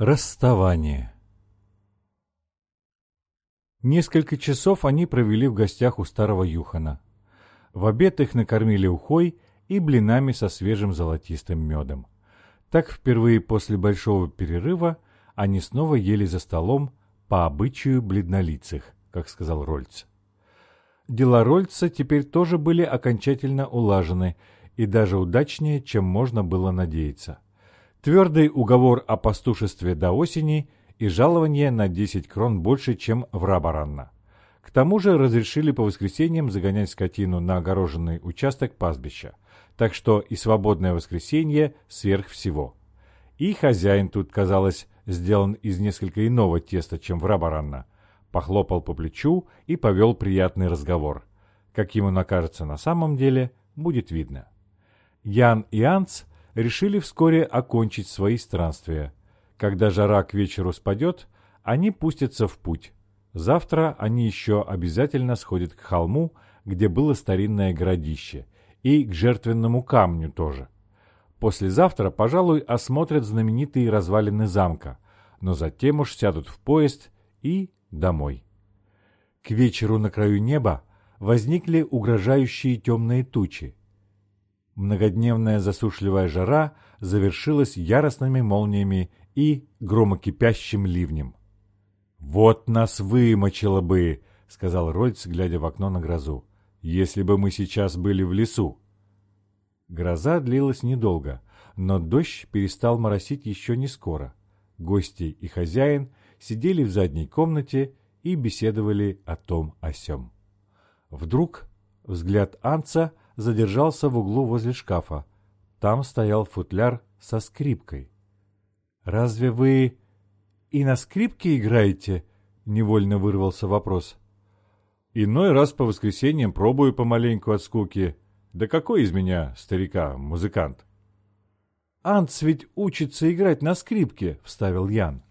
Расставание Несколько часов они провели в гостях у старого Юхана. В обед их накормили ухой и блинами со свежим золотистым медом. Так впервые после большого перерыва они снова ели за столом по обычаю бледнолицых, как сказал Рольц. Дела Рольца теперь тоже были окончательно улажены и даже удачнее, чем можно было надеяться твердый уговор о пастушестве до осени и жалование на 10 крон больше, чем в Рабаранна. К тому же разрешили по воскресеньям загонять скотину на огороженный участок пастбища, так что и свободное воскресенье сверх всего. И хозяин тут, казалось, сделан из несколько иного теста, чем в Рабаранна, похлопал по плечу и повел приятный разговор. Как ему накажется на самом деле, будет видно. Ян и Анц решили вскоре окончить свои странствия. Когда жара к вечеру спадет, они пустятся в путь. Завтра они еще обязательно сходят к холму, где было старинное городище, и к жертвенному камню тоже. Послезавтра, пожалуй, осмотрят знаменитые развалины замка, но затем уж сядут в поезд и домой. К вечеру на краю неба возникли угрожающие темные тучи, Многодневная засушливая жара завершилась яростными молниями и громокипящим ливнем. «Вот нас вымочило бы!» — сказал Рольц, глядя в окно на грозу. «Если бы мы сейчас были в лесу!» Гроза длилась недолго, но дождь перестал моросить еще не скоро. Гости и хозяин сидели в задней комнате и беседовали о том о сём. Вдруг взгляд Анца — задержался в углу возле шкафа. Там стоял футляр со скрипкой. «Разве вы и на скрипке играете?» — невольно вырвался вопрос. «Иной раз по воскресеньям пробую помаленьку от скуки. Да какой из меня, старика, музыкант?» «Анц ведь учится играть на скрипке», — вставил Ян.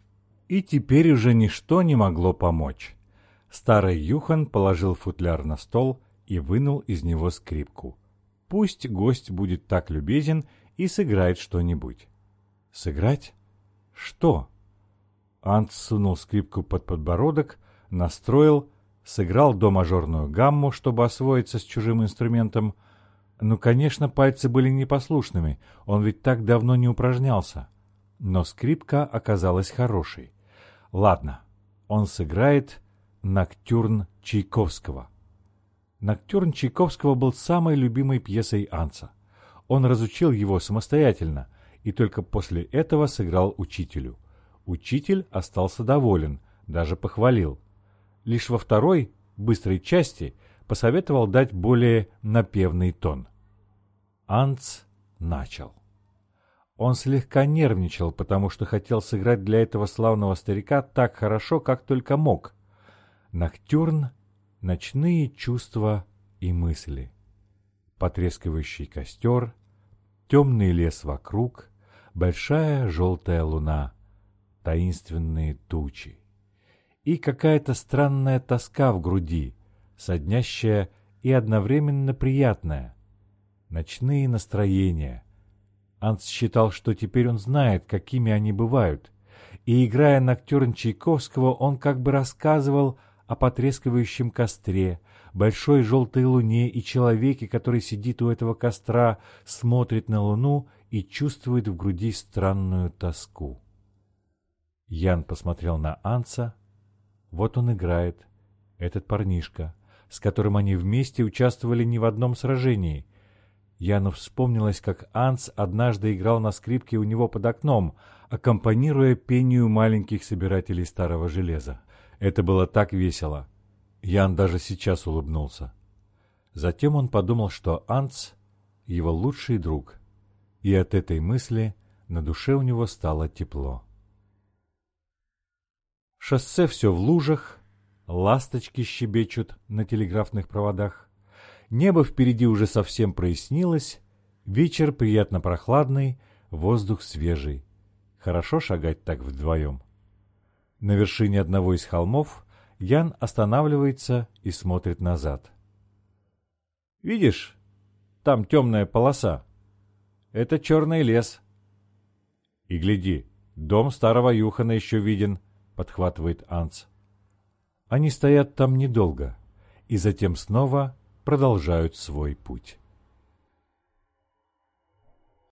И теперь уже ничто не могло помочь. Старый Юхан положил футляр на стол и вынул из него скрипку. Пусть гость будет так любезен и сыграет что-нибудь. Сыграть? Что? Ант сунул скрипку под подбородок, настроил, сыграл до-мажорную гамму, чтобы освоиться с чужим инструментом. Ну, конечно, пальцы были непослушными, он ведь так давно не упражнялся. Но скрипка оказалась хорошей. Ладно, он сыграет «Ноктюрн Чайковского». Ноктюрн Чайковского был самой любимой пьесой Анца. Он разучил его самостоятельно и только после этого сыграл учителю. Учитель остался доволен, даже похвалил. Лишь во второй, быстрой части, посоветовал дать более напевный тон. Анц начал. Он слегка нервничал, потому что хотел сыграть для этого славного старика так хорошо, как только мог. Ноктюрн ночные чувства и мысли. Потрескивающий костер, темный лес вокруг, большая желтая луна, таинственные тучи. И какая-то странная тоска в груди, соднящая и одновременно приятная. Ночные настроения. Анс считал, что теперь он знает, какими они бывают. И, играя на актерн Чайковского, он как бы рассказывал о потрескивающем костре, большой желтой луне и человеке, который сидит у этого костра, смотрит на луну и чувствует в груди странную тоску. Ян посмотрел на Анца. Вот он играет, этот парнишка, с которым они вместе участвовали не в одном сражении. Яну вспомнилось, как Анц однажды играл на скрипке у него под окном, аккомпанируя пению маленьких собирателей старого железа. Это было так весело. Ян даже сейчас улыбнулся. Затем он подумал, что Анц — его лучший друг, и от этой мысли на душе у него стало тепло. Шоссе все в лужах, ласточки щебечут на телеграфных проводах, небо впереди уже совсем прояснилось, вечер приятно прохладный, воздух свежий. Хорошо шагать так вдвоем. На вершине одного из холмов Ян останавливается и смотрит назад. «Видишь, там темная полоса. Это черный лес». «И гляди, Дом старого Юхана еще виден, подхватывает Анц. Они стоят там недолго и затем снова продолжают свой путь.